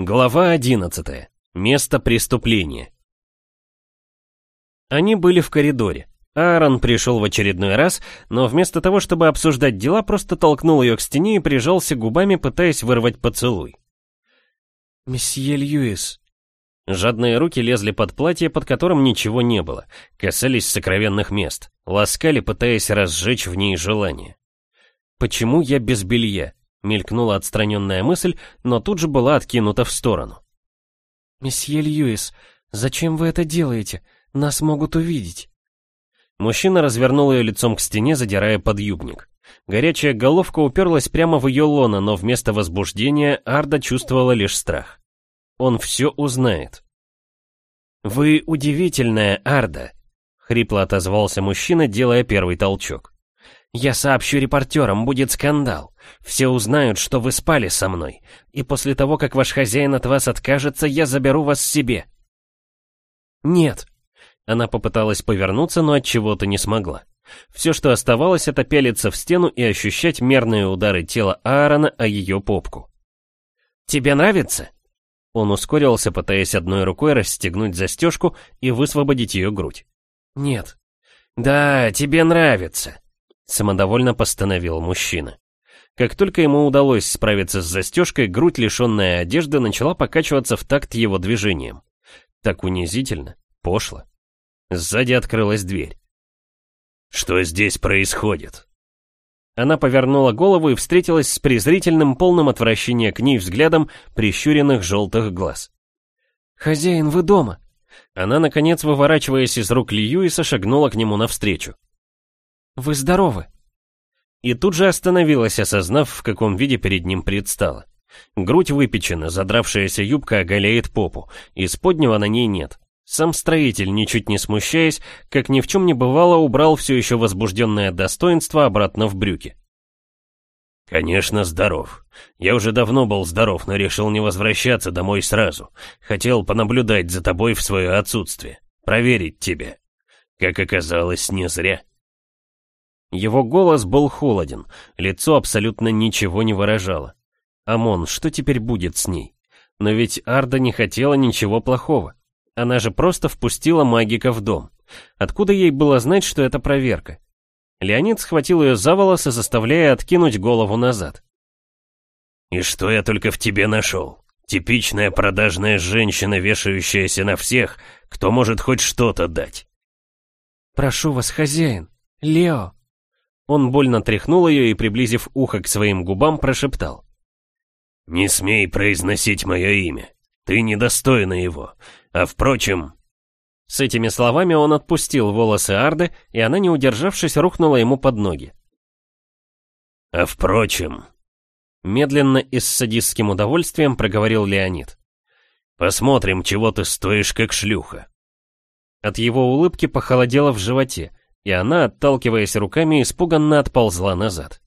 Глава 11. Место преступления. Они были в коридоре. Аарон пришел в очередной раз, но вместо того, чтобы обсуждать дела, просто толкнул ее к стене и прижался губами, пытаясь вырвать поцелуй. «Месье Льюис». Жадные руки лезли под платье, под которым ничего не было, касались сокровенных мест, ласкали, пытаясь разжечь в ней желание. «Почему я без белья?» — мелькнула отстраненная мысль, но тут же была откинута в сторону. «Месье Льюис, зачем вы это делаете? Нас могут увидеть». Мужчина развернул ее лицом к стене, задирая подъюбник. Горячая головка уперлась прямо в ее лоно, но вместо возбуждения Арда чувствовала лишь страх. Он все узнает. «Вы удивительная, Арда», — хрипло отозвался мужчина, делая первый толчок. «Я сообщу репортерам, будет скандал. Все узнают, что вы спали со мной. И после того, как ваш хозяин от вас откажется, я заберу вас себе». «Нет», она попыталась повернуться, но от чего-то не смогла. Все, что оставалось, это пелиться в стену и ощущать мерные удары тела Аарона о ее попку. «Тебе нравится?» Он ускорился, пытаясь одной рукой расстегнуть застежку и высвободить ее грудь. «Нет». «Да, тебе нравится», — самодовольно постановил мужчина. Как только ему удалось справиться с застежкой, грудь, лишенная одежды, начала покачиваться в такт его движением. Так унизительно, пошло. Сзади открылась дверь. «Что здесь происходит?» Она повернула голову и встретилась с презрительным, полным отвращения к ней взглядом прищуренных желтых глаз. «Хозяин, вы дома?» Она, наконец, выворачиваясь из рук Льюиса, шагнула к нему навстречу. «Вы здоровы?» И тут же остановилась, осознав, в каком виде перед ним предстала. Грудь выпечена, задравшаяся юбка оголяет попу, и споднего на ней нет. Сам строитель, ничуть не смущаясь, как ни в чем не бывало, убрал все еще возбужденное достоинство обратно в брюки. «Конечно, здоров. Я уже давно был здоров, но решил не возвращаться домой сразу. Хотел понаблюдать за тобой в свое отсутствие, проверить тебя. Как оказалось, не зря». Его голос был холоден, лицо абсолютно ничего не выражало. «Амон, что теперь будет с ней? Но ведь Арда не хотела ничего плохого. Она же просто впустила магика в дом. Откуда ей было знать, что это проверка? Леонид схватил ее за волосы, заставляя откинуть голову назад. «И что я только в тебе нашел? Типичная продажная женщина, вешающаяся на всех, кто может хоть что-то дать». «Прошу вас, хозяин, Лео». Он больно тряхнул ее и, приблизив ухо к своим губам, прошептал. «Не смей произносить мое имя. Ты недостойна его. А впрочем...» С этими словами он отпустил волосы Арды, и она, не удержавшись, рухнула ему под ноги. «А впрочем...» Медленно и с садистским удовольствием проговорил Леонид. «Посмотрим, чего ты стоишь, как шлюха». От его улыбки похолодело в животе, и она, отталкиваясь руками, испуганно отползла назад.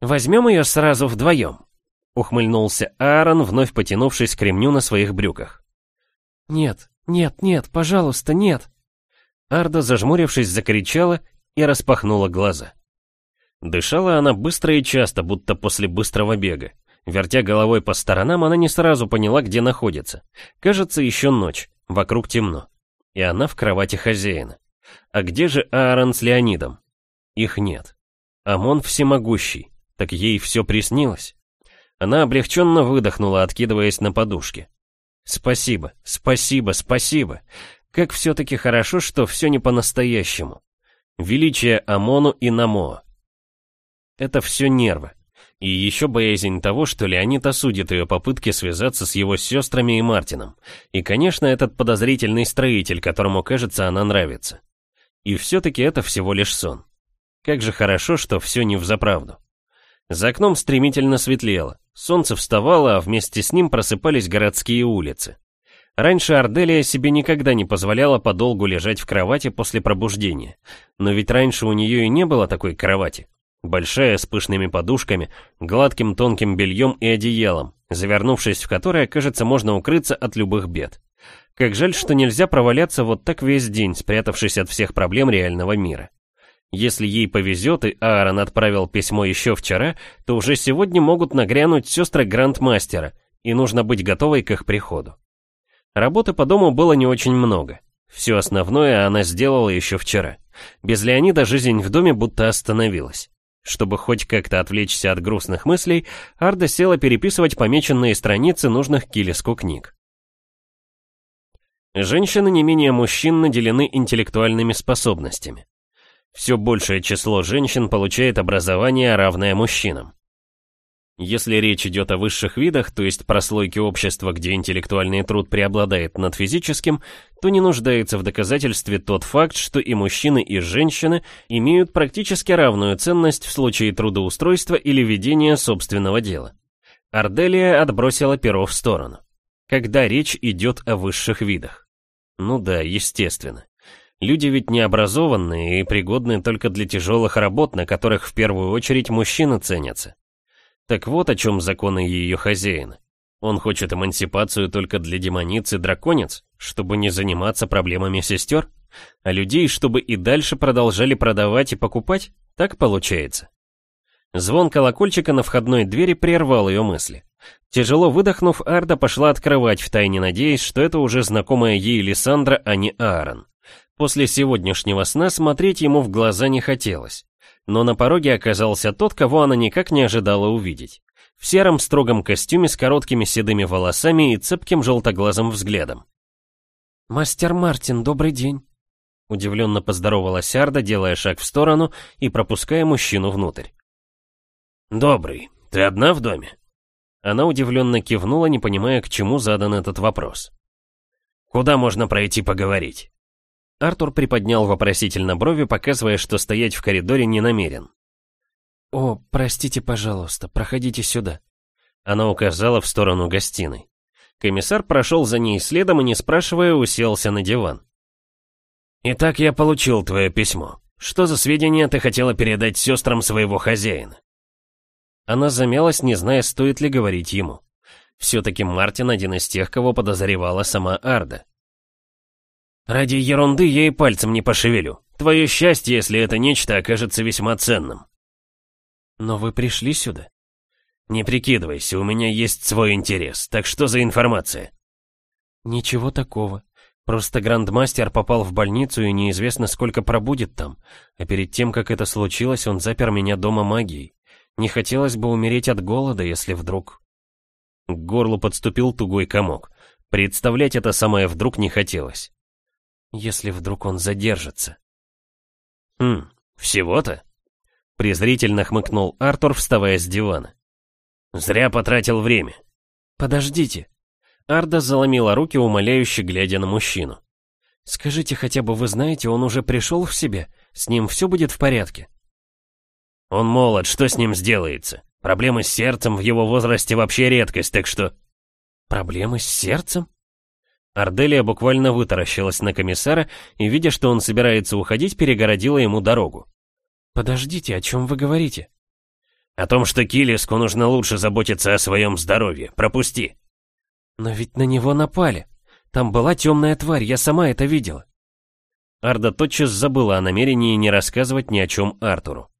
«Возьмем ее сразу вдвоем», — ухмыльнулся Аарон, вновь потянувшись к ремню на своих брюках. «Нет, нет, нет, пожалуйста, нет!» Арда, зажмурившись, закричала и распахнула глаза. Дышала она быстро и часто, будто после быстрого бега. Вертя головой по сторонам, она не сразу поняла, где находится. Кажется, еще ночь, вокруг темно. И она в кровати хозяина. А где же Аарон с Леонидом? Их нет. Амон всемогущий, так ей все приснилось. Она облегченно выдохнула, откидываясь на подушке. Спасибо, спасибо, спасибо. Как все-таки хорошо, что все не по-настоящему. Величие Амону и Намоа. Это все нервы. И еще боязнь того, что Леонид осудит ее попытки связаться с его сестрами и Мартином. И, конечно, этот подозрительный строитель, которому, кажется, она нравится. И все-таки это всего лишь сон. Как же хорошо, что все не взаправду. За окном стремительно светлело. Солнце вставало, а вместе с ним просыпались городские улицы. Раньше Арделия себе никогда не позволяла подолгу лежать в кровати после пробуждения. Но ведь раньше у нее и не было такой кровати. Большая, с пышными подушками, гладким тонким бельем и одеялом, завернувшись в которое, кажется, можно укрыться от любых бед. Как жаль, что нельзя проваляться вот так весь день, спрятавшись от всех проблем реального мира. Если ей повезет и Аарон отправил письмо еще вчера, то уже сегодня могут нагрянуть сестры Грандмастера, и нужно быть готовой к их приходу. Работы по дому было не очень много. Все основное она сделала еще вчера. Без Леонида жизнь в доме будто остановилась. Чтобы хоть как-то отвлечься от грустных мыслей, Арда села переписывать помеченные страницы нужных Килиску книг. Женщины не менее мужчин наделены интеллектуальными способностями. Все большее число женщин получает образование, равное мужчинам. Если речь идет о высших видах, то есть прослойке общества, где интеллектуальный труд преобладает над физическим, то не нуждается в доказательстве тот факт, что и мужчины, и женщины имеют практически равную ценность в случае трудоустройства или ведения собственного дела. Арделия отбросила перо в сторону. Когда речь идет о высших видах. Ну да, естественно. Люди ведь не образованные и пригодны только для тяжелых работ, на которых в первую очередь мужчины ценятся. Так вот о чем законы ее хозяина. Он хочет эмансипацию только для демониц и драконец, чтобы не заниматься проблемами сестер, а людей, чтобы и дальше продолжали продавать и покупать? Так получается. Звон колокольчика на входной двери прервал ее мысли. Тяжело выдохнув, Арда пошла открывать, втайне надеясь, что это уже знакомая ей Лиссандра, а не Аарон. После сегодняшнего сна смотреть ему в глаза не хотелось но на пороге оказался тот, кого она никак не ожидала увидеть. В сером строгом костюме с короткими седыми волосами и цепким желтоглазым взглядом. «Мастер Мартин, добрый день!» Удивленно поздоровалась Арда, делая шаг в сторону и пропуская мужчину внутрь. «Добрый. Ты одна в доме?» Она удивленно кивнула, не понимая, к чему задан этот вопрос. «Куда можно пройти поговорить?» Артур приподнял вопросительно брови, показывая, что стоять в коридоре не намерен. «О, простите, пожалуйста, проходите сюда». Она указала в сторону гостиной. Комиссар прошел за ней следом и, не спрашивая, уселся на диван. «Итак, я получил твое письмо. Что за сведения ты хотела передать сестрам своего хозяина?» Она замялась, не зная, стоит ли говорить ему. Все-таки Мартин один из тех, кого подозревала сама Арда. Ради ерунды я и пальцем не пошевелю. Твое счастье, если это нечто окажется весьма ценным. Но вы пришли сюда? Не прикидывайся, у меня есть свой интерес. Так что за информация? Ничего такого. Просто грандмастер попал в больницу и неизвестно сколько пробудет там. А перед тем, как это случилось, он запер меня дома магией. Не хотелось бы умереть от голода, если вдруг... К горлу подступил тугой комок. Представлять это самое вдруг не хотелось если вдруг он задержится. «Хм, всего-то?» Презрительно хмыкнул Артур, вставая с дивана. «Зря потратил время». «Подождите». Арда заломила руки, умоляюще глядя на мужчину. «Скажите, хотя бы вы знаете, он уже пришел в себя? С ним все будет в порядке?» «Он молод, что с ним сделается? Проблемы с сердцем в его возрасте вообще редкость, так что...» «Проблемы с сердцем?» Арделия буквально вытаращилась на комиссара и, видя, что он собирается уходить, перегородила ему дорогу. «Подождите, о чем вы говорите?» «О том, что Килиску нужно лучше заботиться о своем здоровье. Пропусти». «Но ведь на него напали. Там была темная тварь, я сама это видела». Арда тотчас забыла о намерении не рассказывать ни о чем Артуру.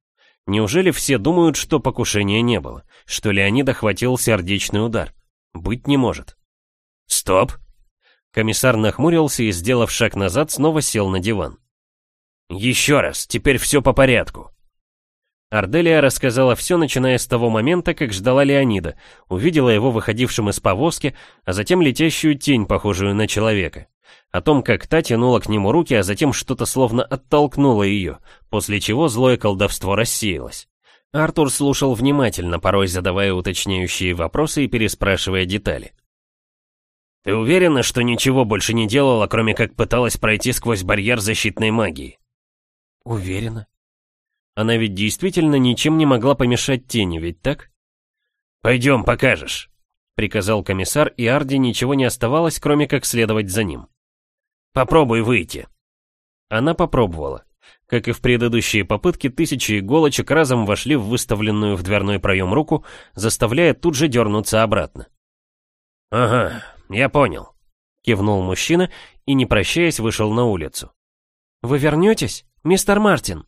Неужели все думают, что покушения не было, что Леонид охватил сердечный удар? Быть не может. «Стоп!» Комиссар нахмурился и, сделав шаг назад, снова сел на диван. «Еще раз, теперь все по порядку». Арделия рассказала все, начиная с того момента, как ждала Леонида, увидела его выходившим из повозки, а затем летящую тень, похожую на человека. О том, как та тянула к нему руки, а затем что-то словно оттолкнуло ее, после чего злое колдовство рассеялось. Артур слушал внимательно, порой задавая уточняющие вопросы и переспрашивая детали. Ты уверена, что ничего больше не делала, кроме как пыталась пройти сквозь барьер защитной магии? Уверена. Она ведь действительно ничем не могла помешать тени, ведь так? Пойдем, покажешь, приказал комиссар, и Арди ничего не оставалось, кроме как следовать за ним. Попробуй выйти. Она попробовала. Как и в предыдущие попытки, тысячи иголочек разом вошли в выставленную в дверной проем руку, заставляя тут же дернуться обратно. «Ага, «Я понял», — кивнул мужчина и, не прощаясь, вышел на улицу. «Вы вернетесь, мистер Мартин?»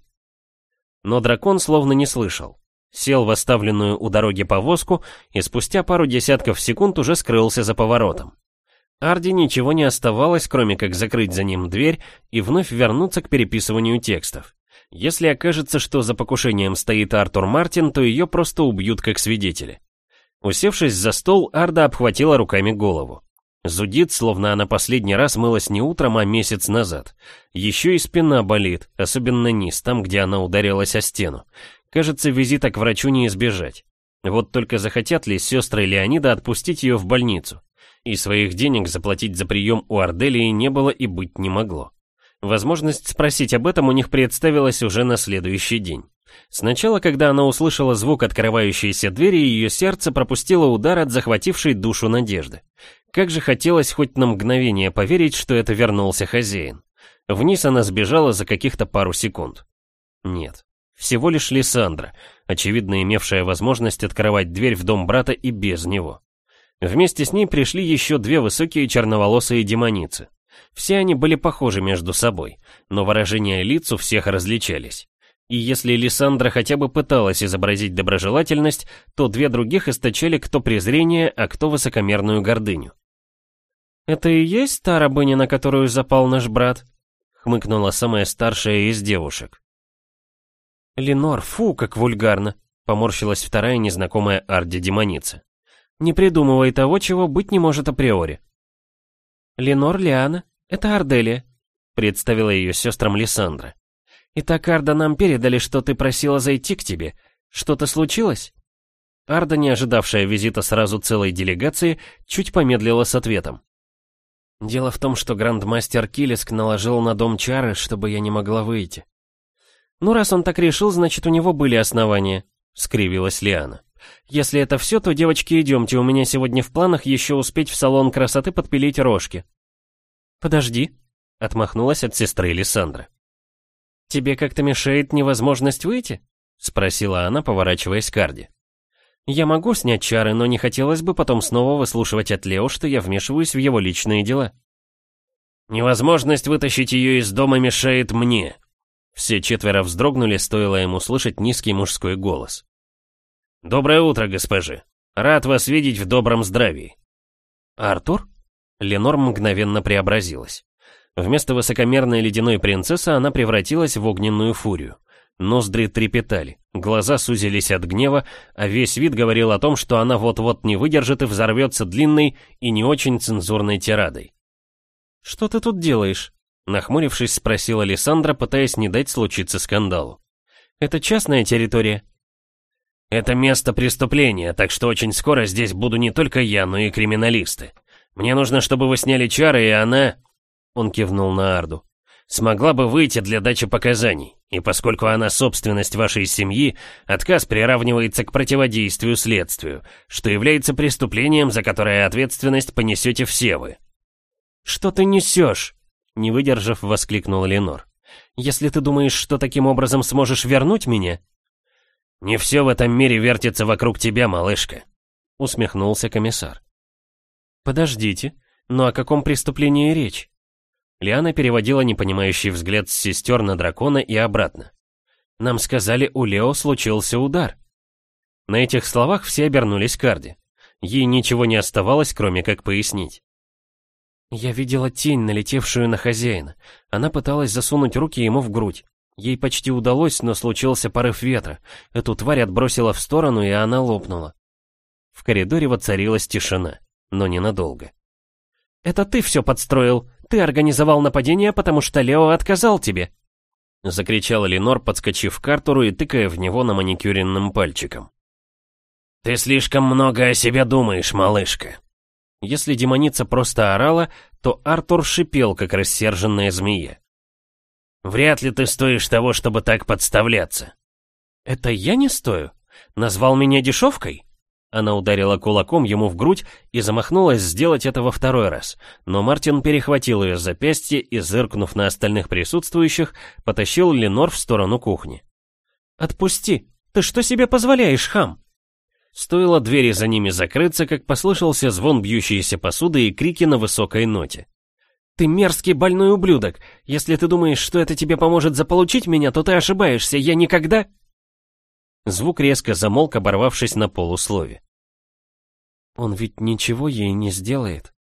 Но дракон словно не слышал. сел в оставленную у дороги повозку и спустя пару десятков секунд уже скрылся за поворотом. Арди ничего не оставалось, кроме как закрыть за ним дверь и вновь вернуться к переписыванию текстов. Если окажется, что за покушением стоит Артур Мартин, то ее просто убьют как свидетеля. Усевшись за стол, Арда обхватила руками голову. Зудит, словно она последний раз мылась не утром, а месяц назад. Еще и спина болит, особенно низ, там, где она ударилась о стену. Кажется, визита к врачу не избежать. Вот только захотят ли сестры Леонида отпустить ее в больницу? И своих денег заплатить за прием у Арделии не было и быть не могло. Возможность спросить об этом у них представилась уже на следующий день. Сначала, когда она услышала звук открывающейся двери, ее сердце пропустило удар от захватившей душу надежды. Как же хотелось хоть на мгновение поверить, что это вернулся хозяин. Вниз она сбежала за каких-то пару секунд. Нет, всего лишь Лиссандра, очевидно имевшая возможность открывать дверь в дом брата и без него. Вместе с ней пришли еще две высокие черноволосые демоницы. Все они были похожи между собой, но выражения лиц у всех различались. И если Лиссандра хотя бы пыталась изобразить доброжелательность, то две других источали кто презрение, а кто высокомерную гордыню. «Это и есть та рабыня, на которую запал наш брат?» — хмыкнула самая старшая из девушек. «Ленор, фу, как вульгарно!» — поморщилась вторая незнакомая Арди-демоница. «Не придумывай того, чего быть не может априори». «Ленор Лиана, это Арделия», — представила ее сестрам Лиссандра. «Итак, Арда, нам передали, что ты просила зайти к тебе. Что-то случилось?» Арда, не ожидавшая визита сразу целой делегации, чуть помедлила с ответом. «Дело в том, что грандмастер Килиск наложил на дом чары, чтобы я не могла выйти». «Ну, раз он так решил, значит, у него были основания», — скривилась Лиана. «Если это все, то, девочки, идемте, у меня сегодня в планах еще успеть в салон красоты подпилить рожки». «Подожди», — отмахнулась от сестры Лиссандра. «Тебе как-то мешает невозможность выйти?» — спросила она, поворачиваясь к Арди. «Я могу снять чары, но не хотелось бы потом снова выслушивать от Лео, что я вмешиваюсь в его личные дела». «Невозможность вытащить ее из дома мешает мне». Все четверо вздрогнули, стоило ему слышать низкий мужской голос. «Доброе утро, госпожи. Рад вас видеть в добром здравии». «Артур?» Ленор мгновенно преобразилась. Вместо высокомерной ледяной принцессы она превратилась в огненную фурию. Ноздри трепетали, глаза сузились от гнева, а весь вид говорил о том, что она вот-вот не выдержит и взорвется длинной и не очень цензурной тирадой. «Что ты тут делаешь?» Нахмурившись, спросила Лиссандра, пытаясь не дать случиться скандалу. «Это частная территория?» «Это место преступления, так что очень скоро здесь буду не только я, но и криминалисты. Мне нужно, чтобы вы сняли чары, и она...» Он кивнул на Арду. «Смогла бы выйти для дачи показаний, и поскольку она собственность вашей семьи, отказ приравнивается к противодействию следствию, что является преступлением, за которое ответственность понесете все вы». «Что ты несешь?» Не выдержав, воскликнул Ленор. «Если ты думаешь, что таким образом сможешь вернуть меня...» «Не все в этом мире вертится вокруг тебя, малышка», — усмехнулся комиссар. «Подождите, но о каком преступлении речь?» Лиана переводила непонимающий взгляд с сестер на дракона и обратно. «Нам сказали, у Лео случился удар». На этих словах все обернулись к Арде. Ей ничего не оставалось, кроме как пояснить. Я видела тень, налетевшую на хозяина. Она пыталась засунуть руки ему в грудь. Ей почти удалось, но случился порыв ветра. Эту тварь отбросила в сторону, и она лопнула. В коридоре воцарилась тишина, но ненадолго. «Это ты все подстроил!» Ты организовал нападение, потому что Лео отказал тебе!» Закричала Ленор, подскочив к Артуру и тыкая в него на маникюренным пальчиком. «Ты слишком много о себе думаешь, малышка!» Если демоница просто орала, то Артур шипел, как рассерженная змея. «Вряд ли ты стоишь того, чтобы так подставляться». «Это я не стою? Назвал меня дешевкой?» Она ударила кулаком ему в грудь и замахнулась сделать это во второй раз, но Мартин перехватил ее запястье и, зыркнув на остальных присутствующих, потащил Ленор в сторону кухни. «Отпусти! Ты что себе позволяешь, хам?» Стоило двери за ними закрыться, как послышался звон бьющейся посуды и крики на высокой ноте. «Ты мерзкий больной ублюдок! Если ты думаешь, что это тебе поможет заполучить меня, то ты ошибаешься, я никогда...» Звук резко замолк, оборвавшись на полуслове. «Он ведь ничего ей не сделает?»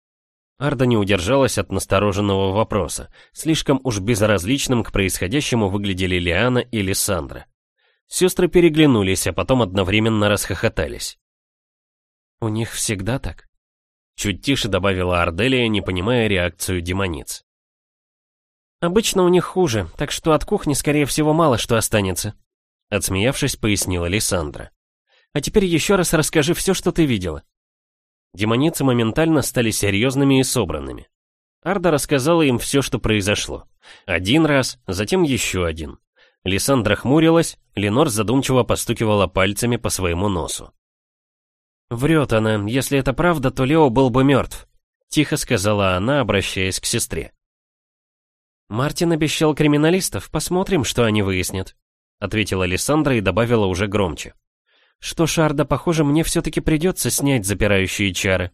Арда не удержалась от настороженного вопроса. Слишком уж безразличным к происходящему выглядели Лиана и Лиссандра. Сестры переглянулись, а потом одновременно расхохотались. «У них всегда так?» Чуть тише добавила Арделия, не понимая реакцию демониц. «Обычно у них хуже, так что от кухни, скорее всего, мало что останется», отсмеявшись, пояснила Лиссандра. «А теперь еще раз расскажи все, что ты видела». Демоницы моментально стали серьезными и собранными. Арда рассказала им все, что произошло. Один раз, затем еще один. Лиссандра хмурилась, Ленор задумчиво постукивала пальцами по своему носу. «Врет она. Если это правда, то Лео был бы мертв», — тихо сказала она, обращаясь к сестре. «Мартин обещал криминалистов, посмотрим, что они выяснят», — ответила Александра и добавила уже громче. «Что, Шарда, похоже, мне все-таки придется снять запирающие чары».